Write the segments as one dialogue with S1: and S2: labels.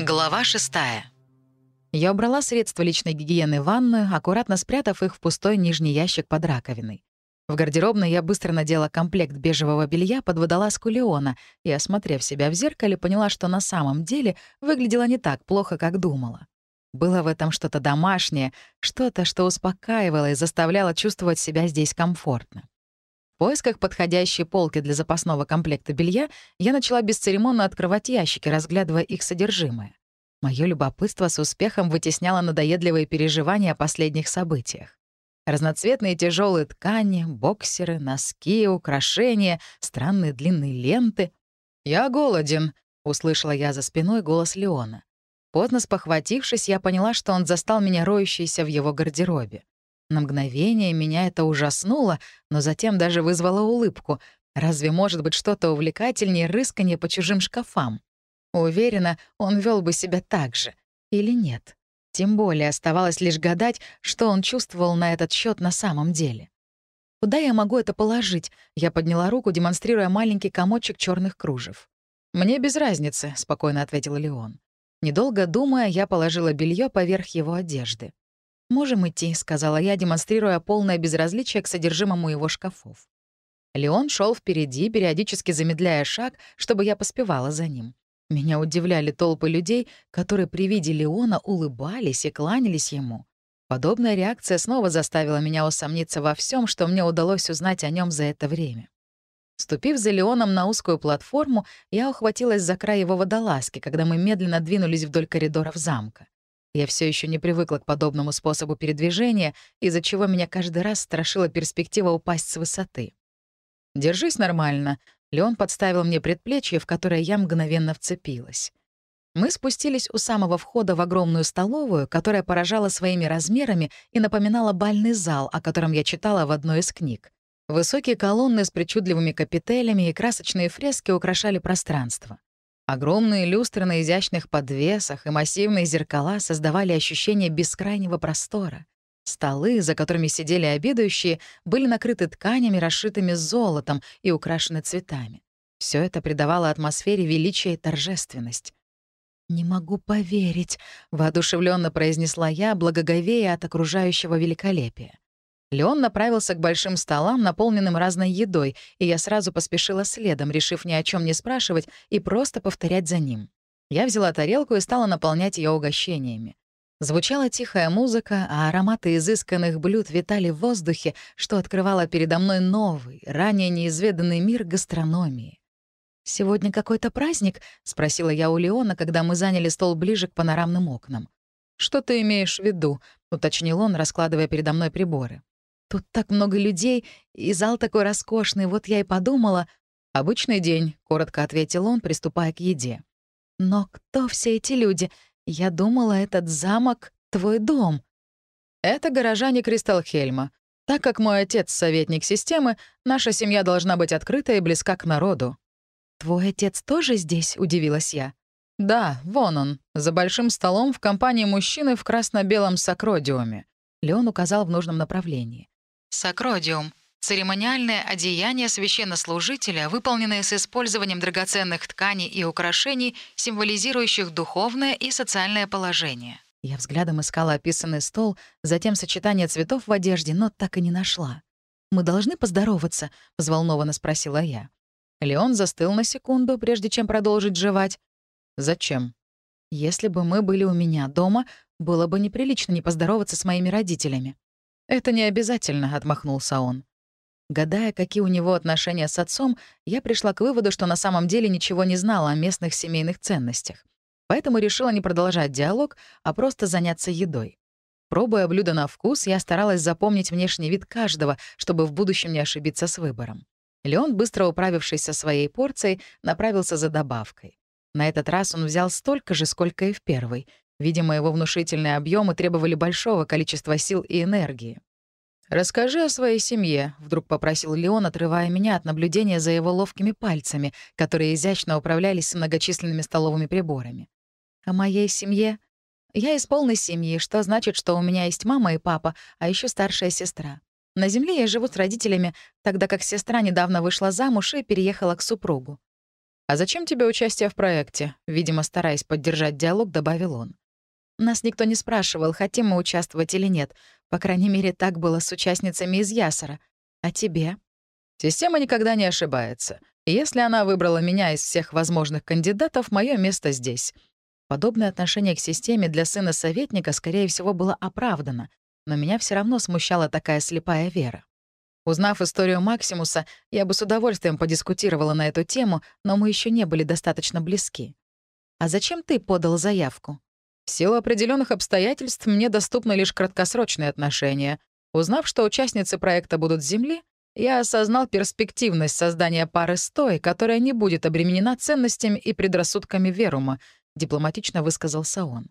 S1: Глава шестая. Я убрала средства личной гигиены в ванную, аккуратно спрятав их в пустой нижний ящик под раковиной. В гардеробной я быстро надела комплект бежевого белья под водолазку Леона и, осмотрев себя в зеркале, поняла, что на самом деле выглядела не так плохо, как думала. Было в этом что-то домашнее, что-то, что успокаивало и заставляло чувствовать себя здесь комфортно. В поисках подходящей полки для запасного комплекта белья я начала бесцеремонно открывать ящики, разглядывая их содержимое. Моё любопытство с успехом вытесняло надоедливые переживания о последних событиях. Разноцветные тяжелые ткани, боксеры, носки, украшения, странные длинные ленты. «Я голоден», — услышала я за спиной голос Леона. Поздно спохватившись, я поняла, что он застал меня роющейся в его гардеробе. На мгновение меня это ужаснуло, но затем даже вызвало улыбку. Разве может быть что-то увлекательнее рыскания по чужим шкафам? Уверена, он вел бы себя так же. Или нет? Тем более оставалось лишь гадать, что он чувствовал на этот счет на самом деле. «Куда я могу это положить?» Я подняла руку, демонстрируя маленький комочек черных кружев. «Мне без разницы», — спокойно ответил Леон. Недолго думая, я положила белье поверх его одежды. «Можем идти», — сказала я, демонстрируя полное безразличие к содержимому его шкафов. Леон шел впереди, периодически замедляя шаг, чтобы я поспевала за ним. Меня удивляли толпы людей, которые при виде Леона улыбались и кланялись ему. Подобная реакция снова заставила меня усомниться во всем, что мне удалось узнать о нем за это время. Ступив за Леоном на узкую платформу, я ухватилась за край его водолазки, когда мы медленно двинулись вдоль коридоров замка. Я все еще не привыкла к подобному способу передвижения, из-за чего меня каждый раз страшила перспектива упасть с высоты. «Держись нормально», — Леон подставил мне предплечье, в которое я мгновенно вцепилась. Мы спустились у самого входа в огромную столовую, которая поражала своими размерами и напоминала бальный зал, о котором я читала в одной из книг. Высокие колонны с причудливыми капителями и красочные фрески украшали пространство. Огромные люстры на изящных подвесах и массивные зеркала создавали ощущение бескрайнего простора. Столы, за которыми сидели обедающие, были накрыты тканями, расшитыми золотом и украшены цветами. Все это придавало атмосфере величие и торжественность. «Не могу поверить», — воодушевленно произнесла я, благоговея от окружающего великолепия. Леон направился к большим столам, наполненным разной едой, и я сразу поспешила следом, решив ни о чем не спрашивать и просто повторять за ним. Я взяла тарелку и стала наполнять ее угощениями. Звучала тихая музыка, а ароматы изысканных блюд витали в воздухе, что открывало передо мной новый, ранее неизведанный мир гастрономии. «Сегодня какой-то праздник?» — спросила я у Леона, когда мы заняли стол ближе к панорамным окнам. «Что ты имеешь в виду?» — уточнил он, раскладывая передо мной приборы. Тут так много людей, и зал такой роскошный, вот я и подумала. «Обычный день», — коротко ответил он, приступая к еде. «Но кто все эти люди? Я думала, этот замок — твой дом». «Это горожане Кристалхельма. Так как мой отец — советник системы, наша семья должна быть открыта и близка к народу». «Твой отец тоже здесь?» — удивилась я. «Да, вон он, за большим столом в компании мужчины в красно-белом сакродиуме». Леон указал в нужном направлении. Сакродиум — церемониальное одеяние священнослужителя, выполненное с использованием драгоценных тканей и украшений, символизирующих духовное и социальное положение. Я взглядом искала описанный стол, затем сочетание цветов в одежде, но так и не нашла. «Мы должны поздороваться?» — взволнованно спросила я. Леон застыл на секунду, прежде чем продолжить жевать. «Зачем?» «Если бы мы были у меня дома, было бы неприлично не поздороваться с моими родителями. «Это не обязательно», — отмахнулся он. Гадая, какие у него отношения с отцом, я пришла к выводу, что на самом деле ничего не знала о местных семейных ценностях. Поэтому решила не продолжать диалог, а просто заняться едой. Пробуя блюдо на вкус, я старалась запомнить внешний вид каждого, чтобы в будущем не ошибиться с выбором. Леон, быстро управившись со своей порцией, направился за добавкой. На этот раз он взял столько же, сколько и в первый, Видимо, его внушительные объемы требовали большого количества сил и энергии. «Расскажи о своей семье», — вдруг попросил Леон, отрывая меня от наблюдения за его ловкими пальцами, которые изящно управлялись с многочисленными столовыми приборами. «О моей семье? Я из полной семьи, что значит, что у меня есть мама и папа, а еще старшая сестра. На земле я живу с родителями, тогда как сестра недавно вышла замуж и переехала к супругу. «А зачем тебе участие в проекте?» Видимо, стараясь поддержать диалог, добавил он. Нас никто не спрашивал, хотим мы участвовать или нет. По крайней мере, так было с участницами из Ясара. А тебе?
S2: Система никогда не ошибается. Если она выбрала меня из всех возможных кандидатов, мое место здесь.
S1: Подобное отношение к системе для сына советника, скорее всего, было оправдано, но меня все равно смущала такая слепая вера. Узнав историю Максимуса, я бы с удовольствием подискутировала на эту тему, но мы еще не были достаточно близки. «А зачем ты подал заявку?»
S2: В силу определенных обстоятельств мне доступны лишь краткосрочные отношения. Узнав, что участницы проекта будут с Земли, я осознал перспективность создания пары с той, которая не будет обременена ценностями и предрассудками Верума, дипломатично высказался он.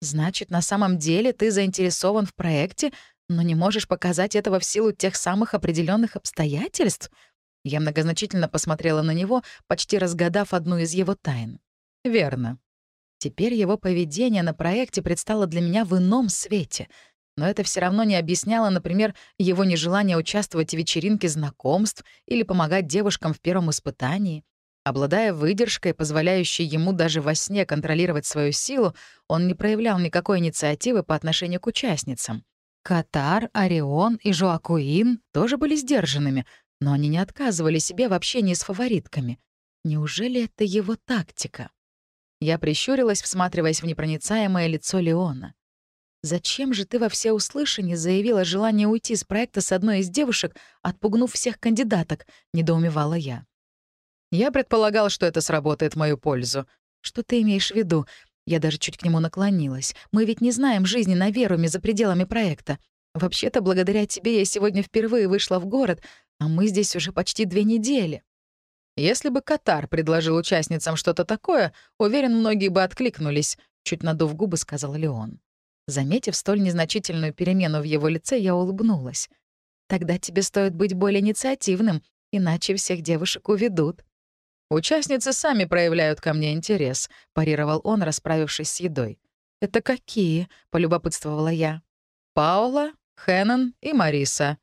S1: Значит, на самом деле ты заинтересован в проекте, но не можешь показать этого в силу тех самых определенных обстоятельств? Я многозначительно посмотрела на него, почти разгадав одну из его тайн.
S2: Верно.
S1: Теперь его поведение на проекте предстало для меня в ином свете. Но это все равно не объясняло, например, его нежелание участвовать в вечеринке знакомств или помогать девушкам в первом испытании. Обладая выдержкой, позволяющей ему даже во сне контролировать свою силу, он не проявлял никакой инициативы по отношению к участницам. Катар, Орион и Жоакуин тоже были сдержанными, но они не отказывали себе в общении с фаворитками. Неужели это его тактика? Я прищурилась, всматриваясь в непроницаемое лицо Леона. «Зачем же ты во всеуслышание заявила желание уйти с проекта с одной из девушек, отпугнув всех кандидаток?» — недоумевала я.
S2: «Я предполагал, что это сработает в мою пользу».
S1: «Что ты имеешь в виду?» Я даже чуть к нему наклонилась. «Мы ведь не знаем жизни на Веруме за пределами проекта. Вообще-то, благодаря тебе я сегодня впервые вышла в город, а мы здесь уже почти две недели».
S2: Если бы Катар предложил участницам что-то такое, уверен, многие бы откликнулись, чуть надув губы, сказал Леон.
S1: Заметив столь незначительную перемену в его лице, я улыбнулась. Тогда тебе стоит быть более инициативным, иначе всех девушек уведут.
S2: «Участницы сами проявляют ко мне интерес», — парировал он, расправившись с едой.
S1: «Это какие?» — полюбопытствовала я.
S2: «Паула, Хэннон и Мариса»,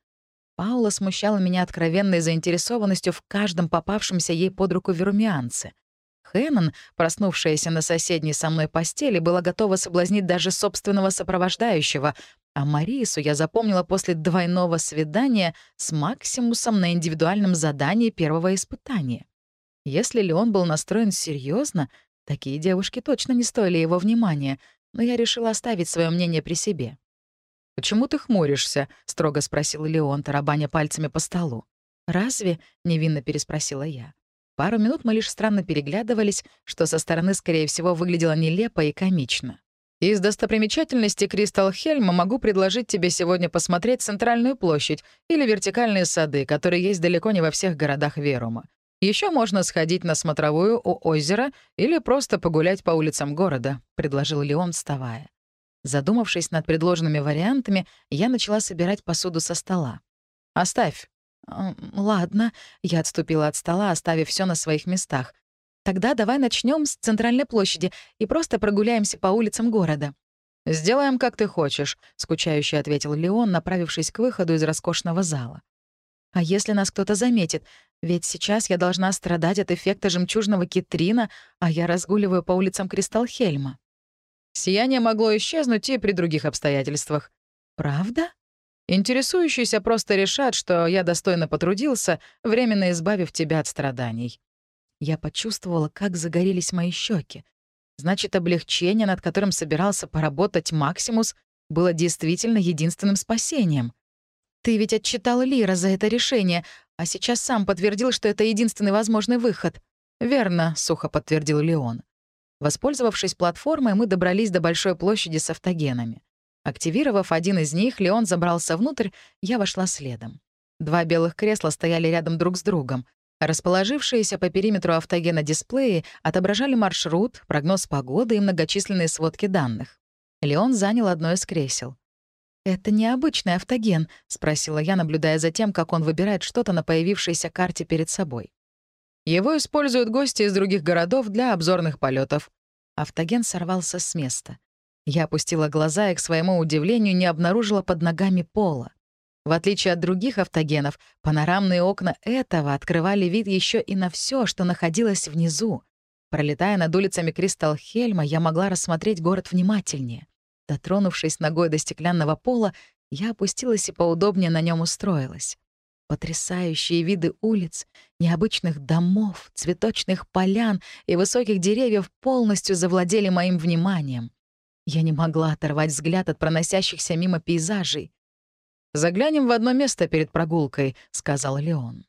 S1: Паула смущала меня откровенной заинтересованностью в каждом попавшемся ей под руку верумианце. Хэннон, проснувшаяся на соседней со мной постели, была готова соблазнить даже собственного сопровождающего, а Марису я запомнила после двойного свидания с Максимусом на индивидуальном задании первого испытания. Если ли он был настроен серьезно, такие девушки точно не стоили его внимания, но я решила оставить свое мнение при себе.
S2: «Почему ты хмуришься?» — строго спросил Леон, тарабаня пальцами по столу.
S1: «Разве?» — невинно переспросила я. Пару минут мы лишь странно переглядывались, что со стороны, скорее всего, выглядело нелепо и комично.
S2: «Из достопримечательностей Кристал Хельма могу предложить тебе сегодня посмотреть Центральную площадь или вертикальные сады, которые есть далеко не во всех городах Верума. Еще можно сходить на смотровую у озера или просто погулять по улицам города», — предложил Леон, вставая.
S1: Задумавшись над предложенными вариантами, я начала собирать посуду со стола.
S2: «Оставь».
S1: «Ладно», — я отступила от стола, оставив все на своих местах. «Тогда давай начнем с центральной площади и просто прогуляемся по улицам города».
S2: «Сделаем, как ты хочешь», — скучающе ответил Леон, направившись к выходу из роскошного зала.
S1: «А если нас кто-то заметит? Ведь сейчас я должна страдать от эффекта жемчужного китрина, а я разгуливаю по улицам Кристалхельма».
S2: Сияние могло исчезнуть и при других обстоятельствах.
S1: Правда?
S2: Интересующиеся просто решат, что я достойно потрудился, временно избавив тебя от страданий.
S1: Я почувствовала, как загорелись мои щеки. Значит, облегчение, над которым собирался поработать Максимус, было действительно единственным спасением. Ты ведь отчитал Лира за это решение, а сейчас сам подтвердил, что это единственный возможный выход.
S2: «Верно», — сухо подтвердил Леон.
S1: Воспользовавшись платформой, мы добрались до большой площади с автогенами. Активировав один из них, Леон забрался внутрь, я вошла следом. Два белых кресла стояли рядом друг с другом. Расположившиеся по периметру автогена дисплеи отображали маршрут, прогноз погоды и многочисленные сводки данных. Леон занял одно из кресел. «Это необычный автоген?» — спросила я, наблюдая за тем, как он выбирает что-то на появившейся карте перед собой.
S2: Его используют гости из других городов для обзорных полетов.
S1: Автоген сорвался с места. Я опустила глаза и, к своему удивлению, не обнаружила под ногами пола. В отличие от других автогенов, панорамные окна этого открывали вид еще и на все, что находилось внизу. Пролетая над улицами Кристалхельма, я могла рассмотреть город внимательнее. Дотронувшись ногой до стеклянного пола, я опустилась и поудобнее на нем устроилась. Потрясающие виды улиц, необычных домов, цветочных полян и высоких деревьев полностью завладели моим вниманием. Я не могла оторвать взгляд от проносящихся мимо пейзажей.
S2: «Заглянем в одно место перед прогулкой», — сказал Леон.